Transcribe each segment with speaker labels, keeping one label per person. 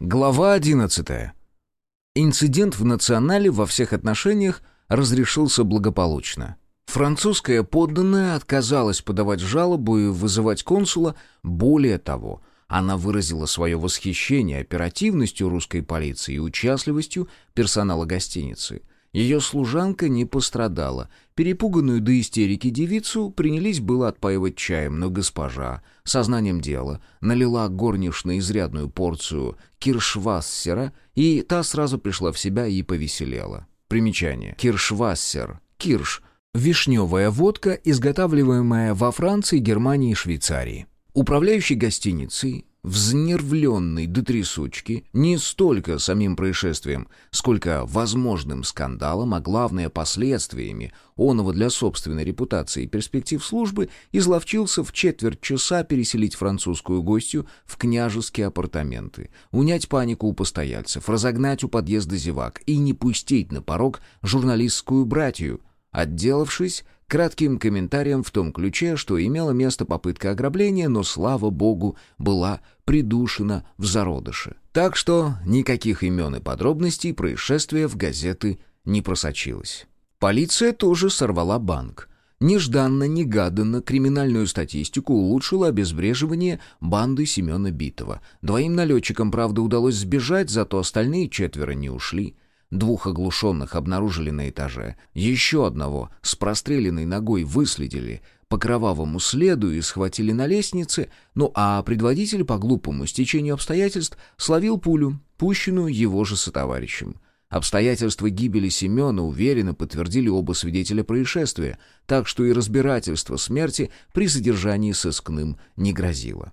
Speaker 1: Глава 11. Инцидент в «Национале» во всех отношениях разрешился благополучно. Французская подданная отказалась подавать жалобу и вызывать консула. Более того, она выразила свое восхищение оперативностью русской полиции и участливостью персонала гостиницы. Ее служанка не пострадала. Перепуганную до истерики девицу принялись было отпаивать чаем, но госпожа, сознанием дела, налила горничной изрядную порцию киршвассера, и та сразу пришла в себя и повеселела. Примечание. Киршвассер. Кирш. Вишневая водка, изготавливаемая во Франции, Германии и Швейцарии. Управляющий гостиницей взнервленный до трясучки не столько самим происшествием, сколько возможным скандалом, а главное последствиями оного для собственной репутации и перспектив службы, изловчился в четверть часа переселить французскую гостью в княжеские апартаменты, унять панику у постояльцев, разогнать у подъезда зевак и не пустить на порог журналистскую братью, отделавшись кратким комментарием в том ключе, что имела место попытка ограбления, но, слава богу, была придушена в зародыше. Так что никаких имен и подробностей происшествия в газеты не просочилось. Полиция тоже сорвала банк. Нежданно-негаданно криминальную статистику улучшило обезвреживание банды Семена Битова. Двоим налетчикам, правда, удалось сбежать, зато остальные четверо не ушли. Двух оглушенных обнаружили на этаже. Еще одного с простреленной ногой выследили по кровавому следу и схватили на лестнице, ну а предводитель по глупому стечению обстоятельств словил пулю, пущенную его же сотоварищем. Обстоятельства гибели Семена уверенно подтвердили оба свидетеля происшествия, так что и разбирательство смерти при задержании сыскным не грозило.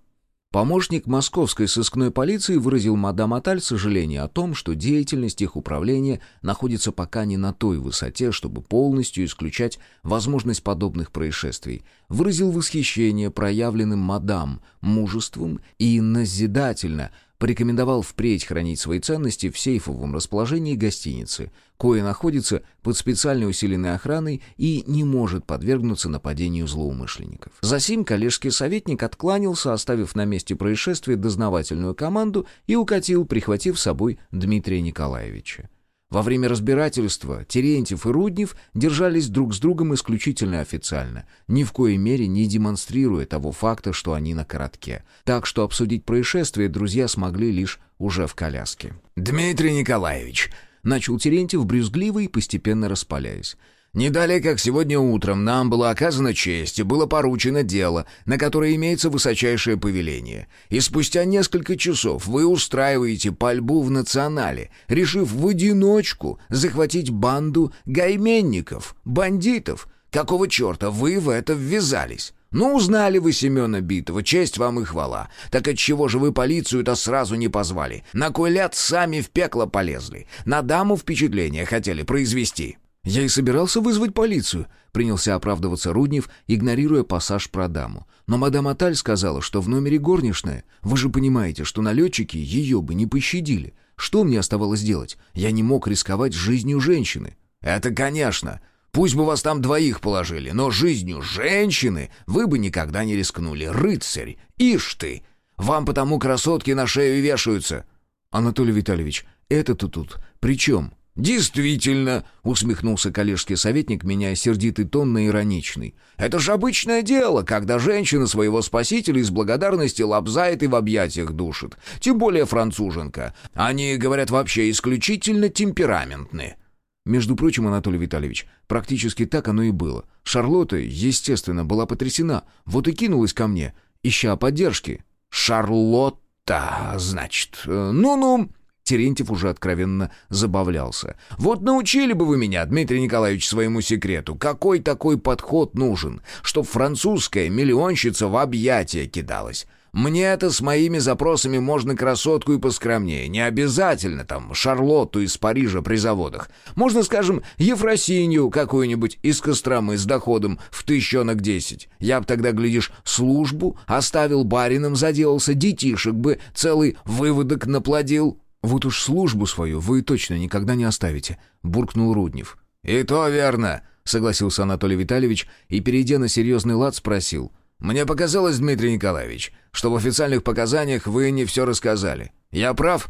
Speaker 1: Помощник московской сыскной полиции выразил мадам Аталь сожаление о том, что деятельность их управления находится пока не на той высоте, чтобы полностью исключать возможность подобных происшествий. Выразил восхищение проявленным мадам мужеством и назидательно порекомендовал впредь хранить свои ценности в сейфовом расположении гостиницы, кое находится под специальной усиленной охраной и не может подвергнуться нападению злоумышленников. Засим коллежский советник откланялся, оставив на месте происшествия дознавательную команду и укатил, прихватив с собой Дмитрия Николаевича. Во время разбирательства Терентьев и Руднев держались друг с другом исключительно официально, ни в коей мере не демонстрируя того факта, что они на коротке. Так что обсудить происшествие друзья смогли лишь уже в коляске.
Speaker 2: «Дмитрий Николаевич!» — начал Терентьев брюзгливо и постепенно распаляясь. Не далее, как сегодня утром, нам была оказана честь и было поручено дело, на которое имеется высочайшее повеление. И спустя несколько часов вы устраиваете пальбу в национале, решив в одиночку захватить банду гайменников, бандитов. Какого черта вы в это ввязались? Ну, узнали вы Семена Битова, честь вам и хвала. Так отчего же вы полицию-то сразу не позвали? На кой ляд сами в пекло полезли? На даму впечатление хотели произвести?»
Speaker 1: «Я и собирался вызвать полицию», — принялся оправдываться Руднев, игнорируя пассаж про даму. «Но мадам Аталь сказала, что в номере горничная. Вы же понимаете, что налетчики ее бы не пощадили. Что мне оставалось делать? Я не мог рисковать жизнью женщины».
Speaker 2: «Это конечно. Пусть бы вас там двоих положили, но жизнью женщины вы бы никогда не рискнули. Рыцарь! Ишь ты! Вам потому красотки на шею вешаются».
Speaker 1: «Анатолий Витальевич, это-то тут при чем?»
Speaker 2: «Действительно», — усмехнулся коллежский советник, меняя сердитый тон на ироничный. «Это же обычное дело, когда женщина своего спасителя из благодарности лобзает и в объятиях душит. Тем более француженка. Они, говорят, вообще исключительно темпераментные».
Speaker 1: Между прочим, Анатолий Витальевич, практически так оно и было. Шарлотта, естественно, была потрясена. Вот и кинулась ко мне, ища поддержки.
Speaker 2: «Шарлотта, значит. Э, ну-ну...»
Speaker 1: Терентьев уже откровенно забавлялся.
Speaker 2: «Вот научили бы вы меня, Дмитрий Николаевич, своему секрету, какой такой подход нужен, чтоб французская миллионщица в объятия кидалась. мне это с моими запросами можно красотку и поскромнее. Не обязательно там Шарлотту из Парижа при заводах. Можно, скажем, Ефросинью какую-нибудь из Костромы с доходом в тысячонок десять. Я б тогда, глядишь, службу оставил барином, заделался, детишек бы целый выводок наплодил».
Speaker 1: «Вот уж службу свою вы точно никогда не оставите», — буркнул Руднев.
Speaker 2: «И то верно», — согласился Анатолий Витальевич и, перейдя на серьезный лад, спросил. «Мне показалось, Дмитрий Николаевич, что в официальных показаниях вы не все рассказали. Я прав?»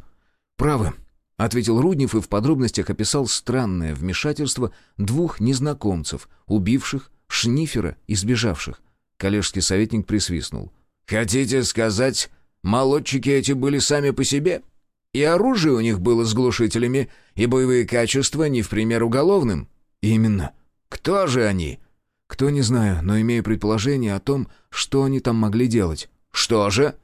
Speaker 1: «Правы», — ответил Руднев и в подробностях описал странное вмешательство двух незнакомцев, убивших Шнифера и сбежавших. Коллежский советник присвистнул.
Speaker 2: «Хотите сказать, молодчики эти были сами по себе? И оружие у них было с глушителями, и боевые качества не в пример уголовным?»
Speaker 1: «Именно».
Speaker 2: «Кто же они?»
Speaker 1: «Кто, не знаю, но имею предположение о том, что они там могли делать».
Speaker 2: «Что же?»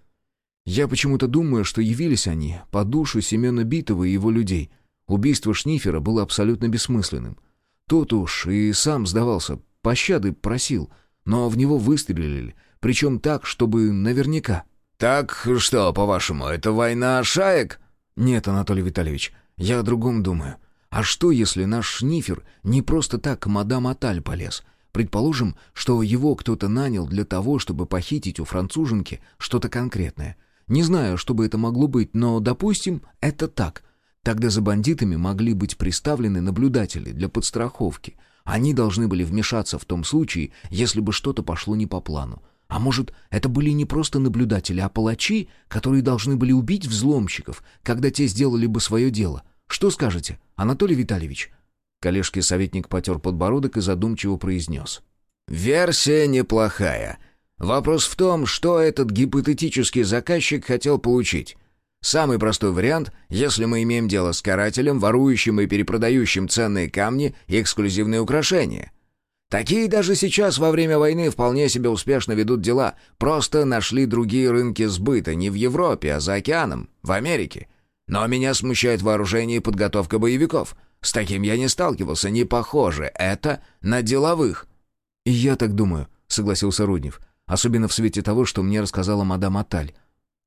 Speaker 1: «Я почему-то думаю, что явились они по душу Семена Битова и его людей. Убийство Шнифера было абсолютно бессмысленным. Тот уж и сам сдавался, пощады просил, но в него выстрелили, причем так, чтобы наверняка».
Speaker 2: «Так что, по-вашему, это война шаек?»
Speaker 1: «Нет, Анатолий Витальевич, я о другом думаю. А что, если наш шнифер не просто так мадам Аталь полез? Предположим, что его кто-то нанял для того, чтобы похитить у француженки что-то конкретное. Не знаю, что бы это могло быть, но, допустим, это так. Тогда за бандитами могли быть приставлены наблюдатели для подстраховки. Они должны были вмешаться в том случае, если бы что-то пошло не по плану. А может, это были не просто наблюдатели, а палачи, которые должны были убить взломщиков, когда те сделали бы свое дело? Что скажете, Анатолий Витальевич?» Коллежский советник потер подбородок и задумчиво произнес.
Speaker 2: «Версия неплохая. Вопрос в том, что этот гипотетический заказчик хотел получить. Самый простой вариант, если мы имеем дело с карателем, ворующим и перепродающим ценные камни и эксклюзивные украшения. Такие даже сейчас во время войны вполне себе успешно ведут дела, просто нашли другие рынки сбыта не в Европе, а за океаном, в Америке. Но меня смущает вооружение и подготовка боевиков. С таким я не сталкивался, не похоже это на деловых».
Speaker 1: «И я так думаю», — согласился Руднев. «Особенно в свете того, что мне рассказала мадам Аталь.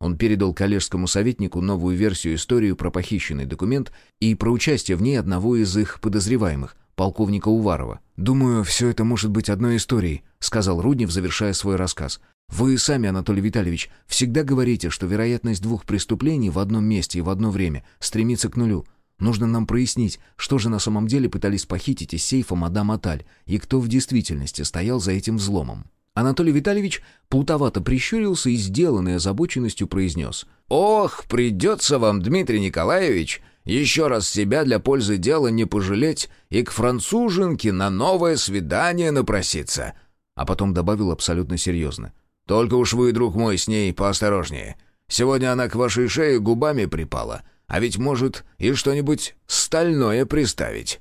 Speaker 1: Он передал коллежскому советнику новую версию истории про похищенный документ и про участие в ней одного из их подозреваемых, полковника Уварова. «Думаю, все это может быть одной историей», — сказал Руднев, завершая свой рассказ. «Вы сами, Анатолий Витальевич, всегда говорите, что вероятность двух преступлений в одном месте и в одно время стремится к нулю. Нужно нам прояснить, что же на самом деле пытались похитить из сейфа мадам Аталь и кто в действительности стоял за этим взломом». Анатолий Витальевич плутовато прищурился и, сделанный озабоченностью, произнес.
Speaker 2: «Ох, придется вам, Дмитрий Николаевич, еще раз себя для пользы дела не пожалеть и к француженке на новое свидание напроситься».
Speaker 1: А потом добавил абсолютно серьезно.
Speaker 2: «Только уж вы, друг мой, с ней поосторожнее. Сегодня она к вашей шее губами припала, а ведь может и что-нибудь стальное приставить».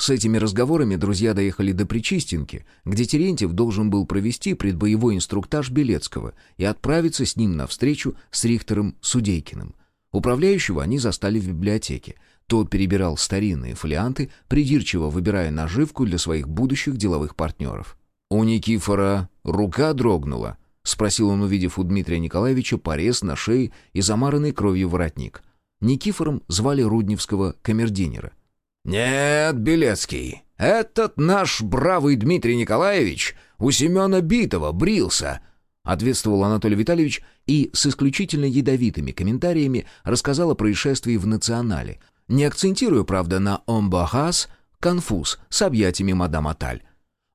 Speaker 1: С этими разговорами друзья доехали до Причистенки, где Терентьев должен был провести предбоевой инструктаж Белецкого и отправиться с ним навстречу с Рихтером Судейкиным. Управляющего они застали в библиотеке. Тот перебирал старинные фолианты, придирчиво выбирая наживку для своих будущих деловых партнеров.
Speaker 2: «У Никифора рука дрогнула?» — спросил он, увидев у Дмитрия Николаевича порез на шее и замаранный кровью воротник.
Speaker 1: Никифором звали Рудневского камердинера.
Speaker 2: «Нет, Белецкий, этот наш бравый Дмитрий Николаевич у Семена Битова брился»,
Speaker 1: ответствовал Анатолий Витальевич и с исключительно ядовитыми комментариями рассказал о происшествии в «Национале», не акцентируя, правда, на «Омбахас», «Конфуз» с объятиями мадам Аталь.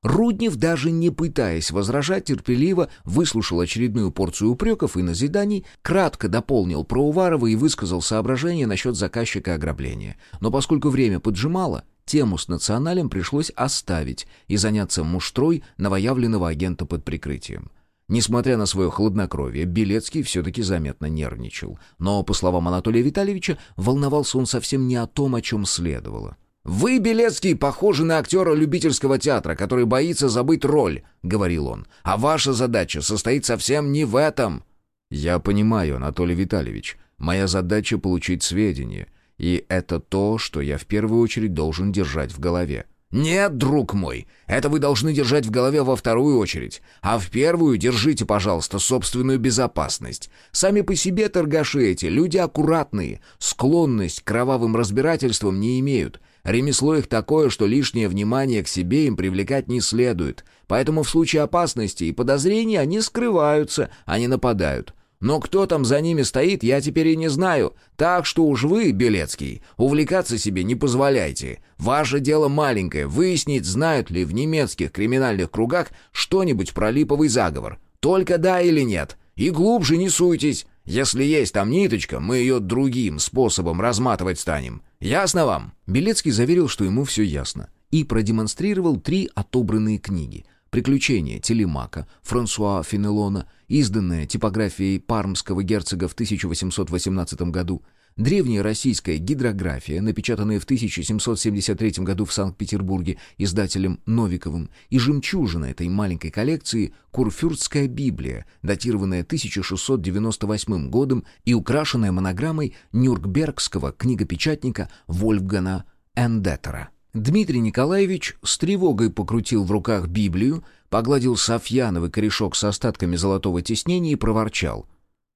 Speaker 1: Руднев, даже не пытаясь возражать, терпеливо выслушал очередную порцию упреков и назиданий, кратко дополнил про Уварова и высказал соображения насчет заказчика ограбления. Но поскольку время поджимало, тему с националем пришлось оставить и заняться муштрой новоявленного агента под прикрытием. Несмотря на свое хладнокровие, Белецкий все-таки заметно нервничал. Но, по словам Анатолия Витальевича, волновался он совсем не о том, о чем следовало.
Speaker 2: «Вы, Белецкий, похожи на актера любительского театра, который боится забыть роль», — говорил он. «А ваша задача состоит совсем не в этом».
Speaker 1: «Я понимаю, Анатолий Витальевич. Моя задача — получить сведения. И это то, что я в первую очередь должен держать в голове».
Speaker 2: «Нет, друг мой, это вы должны держать в голове во вторую очередь. А в первую держите, пожалуйста, собственную безопасность. Сами по себе торгаши эти, люди аккуратные, склонность к кровавым разбирательствам не имеют. Ремесло их такое, что лишнее внимание к себе им привлекать не следует. Поэтому в случае опасности и подозрений они скрываются, а не нападают. Но кто там за ними стоит, я теперь и не знаю. Так что уж вы, Белецкий, увлекаться себе не позволяйте. Ваше дело маленькое — выяснить, знают ли в немецких криминальных кругах что-нибудь про липовый заговор. Только да или нет. И глубже не суйтесь. Если есть там ниточка, мы ее другим способом разматывать станем. Ясно вам?»
Speaker 1: Белецкий заверил, что ему все ясно, и продемонстрировал три отобранные книги — «Приключения Телемака» Франсуа Фенелона, изданная типографией пармского герцога в 1818 году, древняя российская гидрография, напечатанная в 1773 году в Санкт-Петербурге издателем Новиковым, и жемчужина этой маленькой коллекции «Курфюртская Библия», датированная 1698 годом и украшенная монограммой нюрнбергского книгопечатника Вольфгана Эндеттера. Дмитрий Николаевич с тревогой покрутил в руках Библию, погладил Софьяновый корешок с остатками золотого тиснения и проворчал.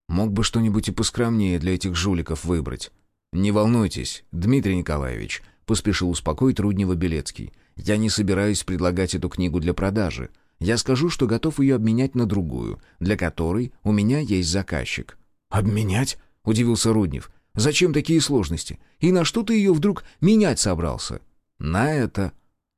Speaker 1: «Мог бы что-нибудь и поскромнее для этих жуликов выбрать». «Не волнуйтесь, Дмитрий Николаевич», — поспешил успокоить Руднева Белецкий. «Я не собираюсь предлагать эту книгу для продажи. Я скажу, что готов ее обменять на другую, для которой у меня есть заказчик».
Speaker 2: «Обменять?»
Speaker 1: — удивился Руднев. «Зачем такие сложности? И на что ты ее вдруг менять собрался?» На это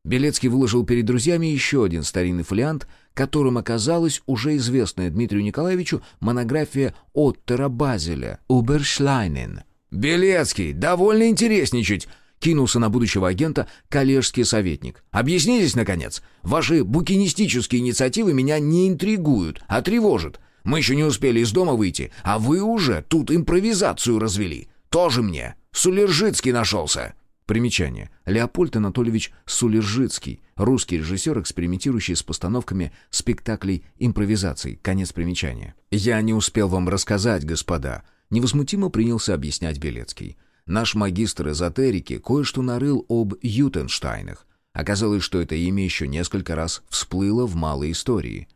Speaker 1: Белецкий выложил перед друзьями еще один старинный фолиант, которым оказалась уже известная Дмитрию Николаевичу монография Оттера Базеля «Убершлайнен».
Speaker 2: «Белецкий, довольно интересничать!» кинулся на будущего агента коллежский советник. «Объяснитесь, наконец. Ваши букинистические инициативы меня не интригуют, а тревожат. Мы еще не успели из дома выйти, а вы уже тут импровизацию развели. Тоже мне. Сулержицкий нашелся».
Speaker 1: Примечание. Леопольд Анатольевич Сулержицкий, русский режиссер, экспериментирующий с постановками спектаклей импровизаций. Конец примечания. «Я не успел вам рассказать, господа», — невозмутимо принялся объяснять Белецкий. «Наш магистр эзотерики кое-что нарыл об Ютенштайнах. Оказалось, что это имя еще несколько раз всплыло в малой истории.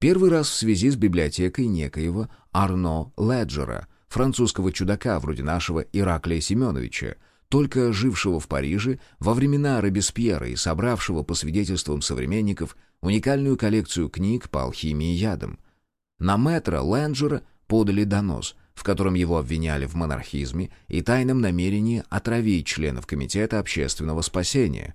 Speaker 1: Первый раз в связи с библиотекой некоего Арно Леджера, французского чудака вроде нашего Ираклия Семеновича, только жившего в Париже во времена Робеспьера и собравшего, по свидетельствам современников, уникальную коллекцию книг по алхимии и ядам. На мэтра Лэнджера подали донос, в котором его обвиняли в монархизме и тайном намерении отравить членов Комитета общественного спасения.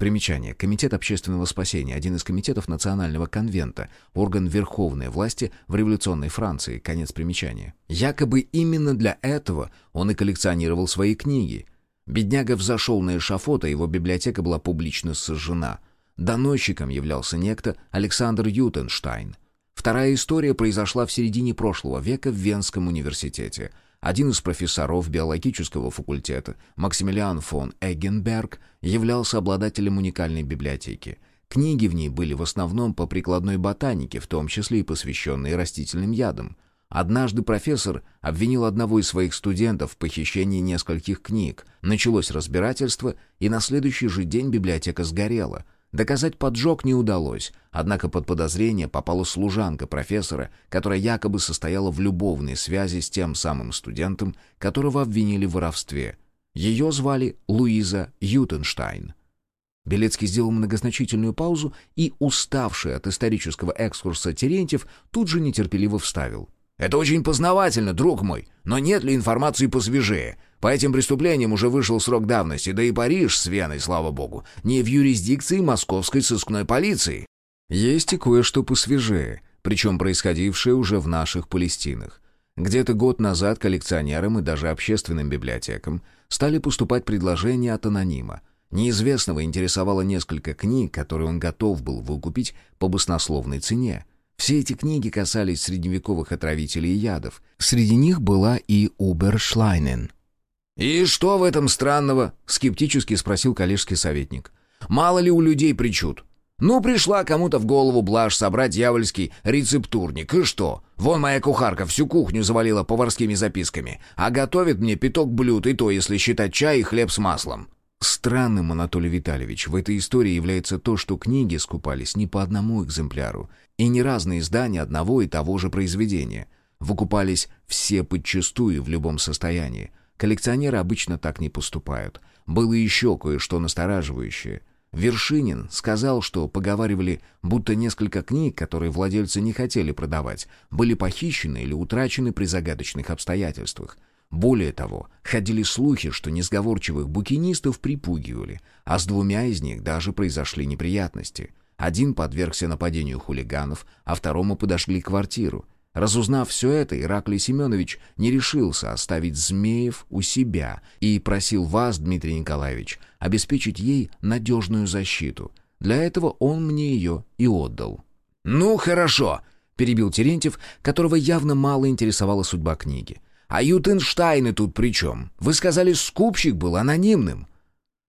Speaker 1: Примечание. Комитет общественного спасения – один из комитетов Национального конвента, орган верховной власти в революционной Франции. Конец примечания. Якобы именно для этого он и коллекционировал свои книги, Бедняга взошел на эшафот, а его библиотека была публично сожжена. Доносчиком являлся некто Александр Ютенштайн. Вторая история произошла в середине прошлого века в Венском университете. Один из профессоров биологического факультета, Максимилиан фон Эггенберг, являлся обладателем уникальной библиотеки. Книги в ней были в основном по прикладной ботанике, в том числе и посвященные растительным ядам – Однажды профессор обвинил одного из своих студентов в похищении нескольких книг. Началось разбирательство, и на следующий же день библиотека сгорела. Доказать поджог не удалось, однако под подозрение попала служанка профессора, которая якобы состояла в любовной связи с тем самым студентом, которого обвинили в воровстве. Ее звали Луиза Ютенштайн. Белецкий сделал многозначительную паузу, и, уставший от исторического экскурса Терентьев, тут же нетерпеливо вставил — это очень познавательно, друг мой, но нет ли информации посвежее? По этим преступлениям уже вышел срок давности, да и Париж с Веной, слава богу, не в юрисдикции московской сыскной полиции. Есть и кое-что посвежее, причем происходившее уже в наших Палестинах. Где-то год назад коллекционерам и даже общественным библиотекам стали поступать предложения от анонима. Неизвестного интересовало несколько книг, которые он готов был выкупить по баснословной цене. Все эти книги касались средневековых отравителей ядов. Среди них была и Убершлайнен.
Speaker 2: «И что в этом странного?» — скептически спросил коллежский советник. «Мало ли у людей причуд? Ну, пришла кому-то в голову блажь собрать дьявольский рецептурник, и что? Вон моя кухарка всю кухню завалила поварскими записками, а готовит мне пяток блюд, и то, если считать чай и хлеб с маслом».
Speaker 1: Странным, Анатолий Витальевич, в этой истории является то, что книги скупались не по одному экземпляру, и не разные издания одного и того же произведения. Выкупались все подчистую в любом состоянии. Коллекционеры обычно так не поступают. Было еще кое-что настораживающее. Вершинин сказал, что поговаривали, будто несколько книг, которые владельцы не хотели продавать, были похищены или утрачены при загадочных обстоятельствах – более того, ходили слухи, что несговорчивых букинистов припугивали, а с двумя из них даже произошли неприятности. Один подвергся нападению хулиганов, а второму подошли квартиру. Разузнав все это, Ираклий Семенович не решился оставить Змеев у себя и просил вас, Дмитрий Николаевич, обеспечить ей надежную защиту. Для этого он мне ее и отдал».
Speaker 2: «Ну, хорошо», — перебил Терентьев, которого явно мало интересовала судьба книги. «А Ютенштайны тут при чем? Вы сказали, скупщик был анонимным».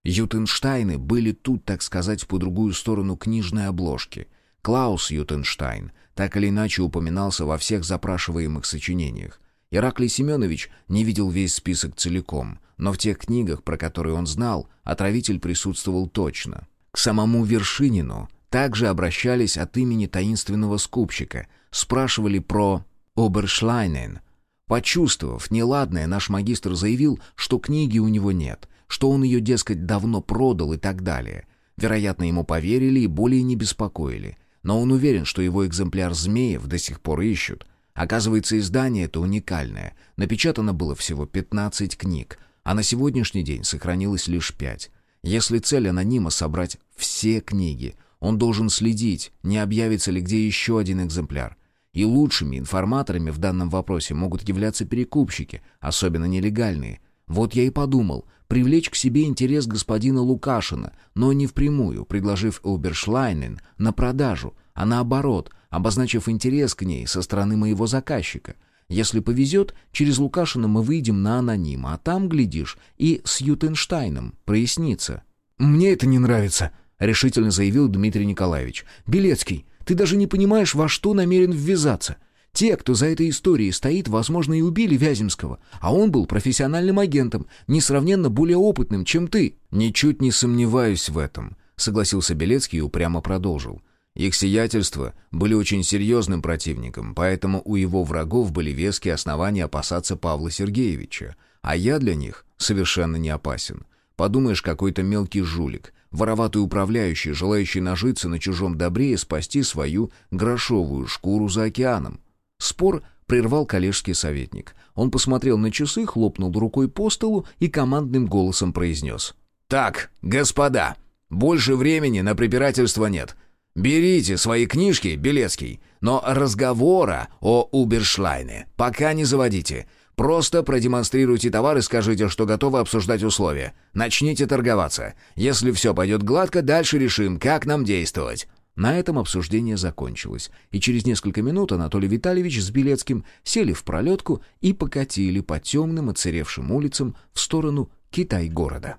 Speaker 1: Ютенштайны были тут, так сказать, по другую сторону книжной обложки. Клаус Ютенштайн так или иначе упоминался во всех запрашиваемых сочинениях. Ираклий Семенович не видел весь список целиком, но в тех книгах, про которые он знал, отравитель присутствовал точно. К самому Вершинину также обращались от имени таинственного скупщика, спрашивали про Обершлайнен. Почувствовав неладное, наш магистр заявил, что книги у него нет, что он ее, дескать, давно продал и так далее. Вероятно, ему поверили и более не беспокоили. Но он уверен, что его экземпляр «Змеев» до сих пор ищут. Оказывается, издание это уникальное. Напечатано было всего 15 книг, а на сегодняшний день сохранилось лишь 5. Если цель анонима собрать все книги, он должен следить, не объявится ли где еще один экземпляр. И лучшими информаторами в данном вопросе могут являться перекупщики, особенно нелегальные. Вот я и подумал, привлечь к себе интерес господина Лукашина, но не впрямую, предложив Обершлайнен на продажу, а наоборот, обозначив интерес к ней со стороны моего заказчика. Если повезет, через Лукашина мы выйдем на анонима, а там, глядишь, и с Ютенштайном прояснится. «Мне это не нравится», — решительно заявил Дмитрий Николаевич. «Белецкий, ты даже не понимаешь, во что намерен ввязаться. Те, кто за этой историей стоит, возможно, и убили Вяземского, а он был профессиональным агентом, несравненно более опытным, чем ты».
Speaker 2: «Ничуть не сомневаюсь в этом», — согласился Белецкий и упрямо продолжил. Их сиятельства были очень серьезным противником, поэтому у его врагов были веские основания опасаться Павла Сергеевича, а я для них совершенно не опасен. Подумаешь, какой-то мелкий жулик, вороватый управляющий, желающий нажиться на чужом добре и спасти свою грошовую шкуру за океаном. Спор прервал коллежский советник. Он посмотрел на часы, хлопнул рукой по столу и командным голосом произнес. «Так, господа, больше времени на препирательство нет. Берите свои книжки, Белецкий, но разговора о Убершлайне пока не заводите. Просто продемонстрируйте товар и скажите, что готовы обсуждать условия. Начните торговаться. Если все пойдет гладко, дальше решим, как нам действовать».
Speaker 1: На этом обсуждение закончилось, и через несколько минут Анатолий Витальевич с Белецким сели в пролетку и покатили по темным оцаревшим улицам в сторону Китай-города.